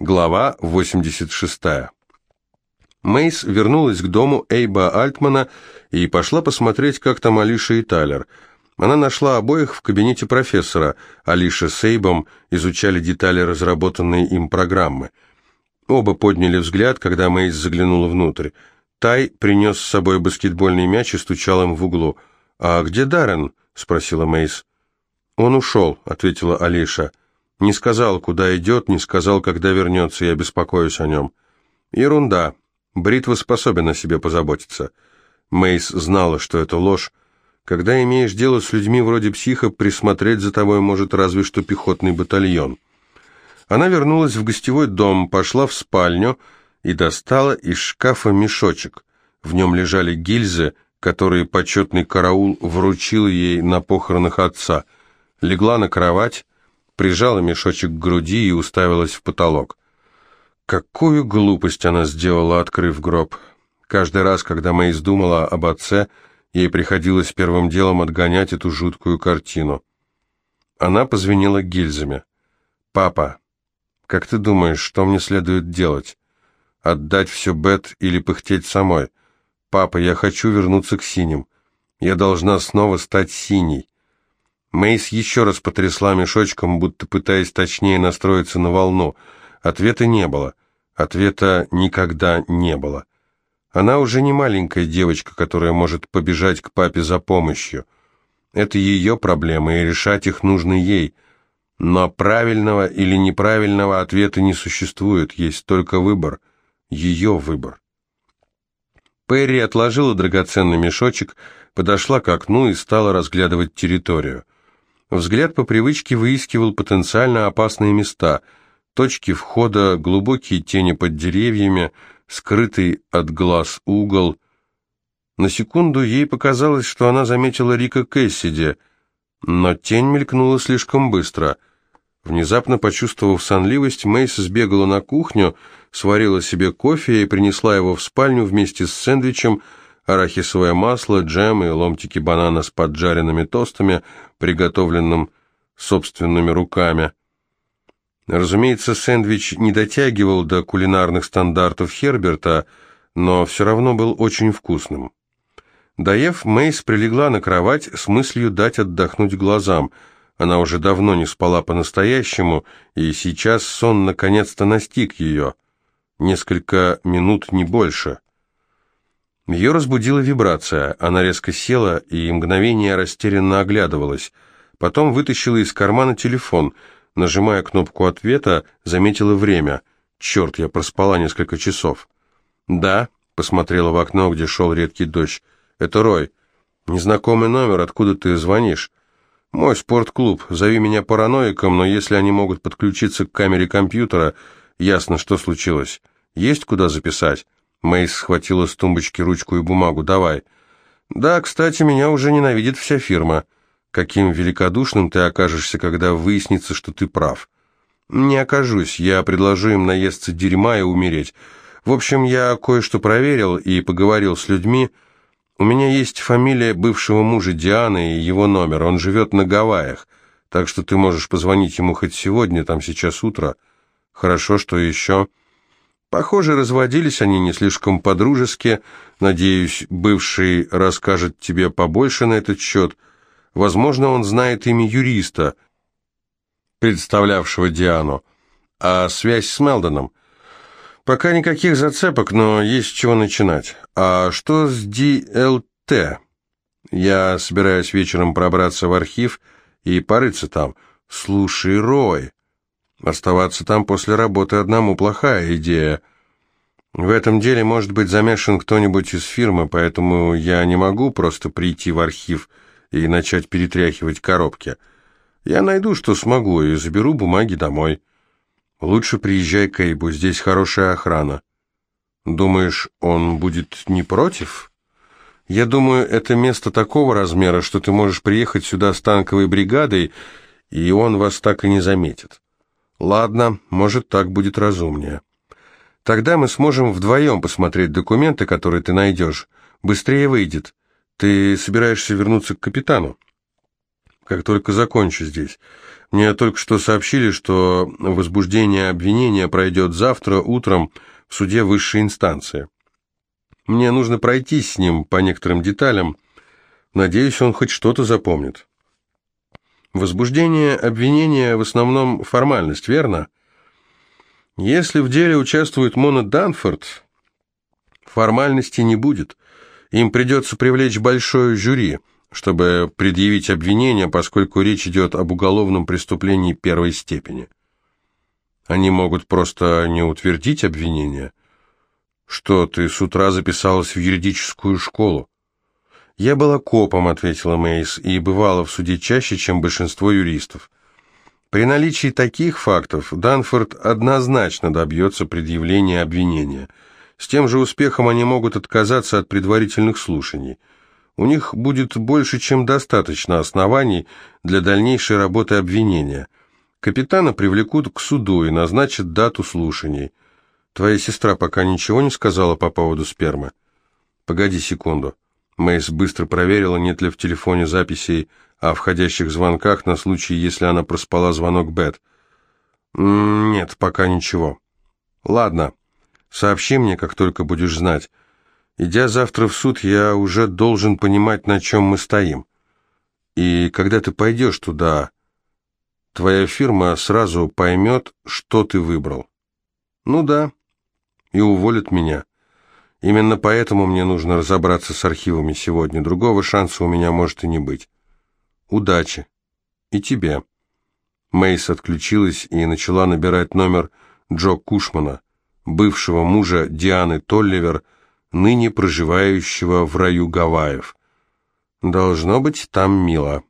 Глава 86. Мейс вернулась к дому Эйба Альтмана и пошла посмотреть, как там Алиша и Тайлер. Она нашла обоих в кабинете профессора. Алиша с Эйбом изучали детали разработанной им программы. Оба подняли взгляд, когда Мейс заглянула внутрь. Тай принес с собой баскетбольный мяч и стучал им в углу. «А где Даррен?» — спросила Мейс. «Он ушел», — ответила Алиша. Не сказал, куда идет, не сказал, когда вернется, я беспокоюсь о нем. Ерунда. Бритва способен о себе позаботиться. Мейс знала, что это ложь. Когда имеешь дело с людьми вроде психа, присмотреть за тобой может разве что пехотный батальон. Она вернулась в гостевой дом, пошла в спальню и достала из шкафа мешочек. В нем лежали гильзы, которые почетный караул вручил ей на похоронах отца. Легла на кровать, прижала мешочек к груди и уставилась в потолок. Какую глупость она сделала, открыв гроб. Каждый раз, когда Мэйс думала об отце, ей приходилось первым делом отгонять эту жуткую картину. Она позвенела гильзами. «Папа, как ты думаешь, что мне следует делать? Отдать все Бет или пыхтеть самой? Папа, я хочу вернуться к синим. Я должна снова стать синей. Мейс еще раз потрясла мешочком, будто пытаясь точнее настроиться на волну. Ответа не было. Ответа никогда не было. Она уже не маленькая девочка, которая может побежать к папе за помощью. Это ее проблемы, и решать их нужно ей. Но правильного или неправильного ответа не существует, есть только выбор. Ее выбор. Перри отложила драгоценный мешочек, подошла к окну и стала разглядывать территорию. Взгляд по привычке выискивал потенциально опасные места, точки входа, глубокие тени под деревьями, скрытый от глаз угол. На секунду ей показалось, что она заметила Рика Кэссиди, но тень мелькнула слишком быстро. Внезапно почувствовав сонливость, Мэйс сбегала на кухню, сварила себе кофе и принесла его в спальню вместе с сэндвичем, арахисовое масло, джем и ломтики банана с поджаренными тостами, приготовленным собственными руками. Разумеется, сэндвич не дотягивал до кулинарных стандартов Херберта, но все равно был очень вкусным. Доев, Мейс прилегла на кровать с мыслью дать отдохнуть глазам. Она уже давно не спала по-настоящему, и сейчас сон наконец-то настиг ее. Несколько минут, не больше. Ее разбудила вибрация. Она резко села и мгновение растерянно оглядывалась. Потом вытащила из кармана телефон. Нажимая кнопку ответа, заметила время. «Черт, я проспала несколько часов». «Да», — посмотрела в окно, где шел редкий дождь. «Это Рой. Незнакомый номер, откуда ты звонишь?» «Мой спортклуб. Зови меня параноиком, но если они могут подключиться к камере компьютера, ясно, что случилось. Есть куда записать?» Мэйс схватила с тумбочки ручку и бумагу. «Давай». «Да, кстати, меня уже ненавидит вся фирма. Каким великодушным ты окажешься, когда выяснится, что ты прав». «Не окажусь. Я предложу им наесться дерьма и умереть. В общем, я кое-что проверил и поговорил с людьми. У меня есть фамилия бывшего мужа Дианы и его номер. Он живет на Гавайях, так что ты можешь позвонить ему хоть сегодня, там сейчас утро. Хорошо, что еще...» Похоже, разводились они не слишком по-дружески. Надеюсь, бывший расскажет тебе побольше на этот счет. Возможно, он знает имя юриста, представлявшего Диану. А связь с Мелдоном? Пока никаких зацепок, но есть с чего начинать. А что с DLT? Я собираюсь вечером пробраться в архив и порыться там. Слушай, Рой, Оставаться там после работы одному плохая идея. В этом деле может быть замешан кто-нибудь из фирмы, поэтому я не могу просто прийти в архив и начать перетряхивать коробки. Я найду, что смогу, и заберу бумаги домой. Лучше приезжай к Эйбу, здесь хорошая охрана. Думаешь, он будет не против? Я думаю, это место такого размера, что ты можешь приехать сюда с танковой бригадой, и он вас так и не заметит. Ладно, может, так будет разумнее. Тогда мы сможем вдвоем посмотреть документы, которые ты найдешь. Быстрее выйдет. Ты собираешься вернуться к капитану? Как только закончу здесь. Мне только что сообщили, что возбуждение обвинения пройдет завтра утром в суде высшей инстанции. Мне нужно пройтись с ним по некоторым деталям. Надеюсь, он хоть что-то запомнит. Возбуждение обвинения в основном формальность, верно? Если в деле участвует Мона Данфорд, формальности не будет. Им придется привлечь большое жюри, чтобы предъявить обвинение, поскольку речь идет об уголовном преступлении первой степени. Они могут просто не утвердить обвинение. Что, ты с утра записалась в юридическую школу? «Я была копом», — ответила Мейс, — «и бывала в суде чаще, чем большинство юристов». При наличии таких фактов Данфорд однозначно добьется предъявления обвинения. С тем же успехом они могут отказаться от предварительных слушаний. У них будет больше, чем достаточно оснований для дальнейшей работы обвинения. Капитана привлекут к суду и назначат дату слушаний. Твоя сестра пока ничего не сказала по поводу спермы? Погоди секунду. Мэйс быстро проверила, нет ли в телефоне записей о входящих звонках на случай, если она проспала звонок Бет. «Нет, пока ничего». «Ладно, сообщи мне, как только будешь знать. Идя завтра в суд, я уже должен понимать, на чем мы стоим. И когда ты пойдешь туда, твоя фирма сразу поймет, что ты выбрал». «Ну да, и уволят меня». Именно поэтому мне нужно разобраться с архивами сегодня. Другого шанса у меня может и не быть. Удачи. И тебе. Мейс отключилась и начала набирать номер Джо Кушмана, бывшего мужа Дианы Толливер, ныне проживающего в раю Гавайев. Должно быть, там мило.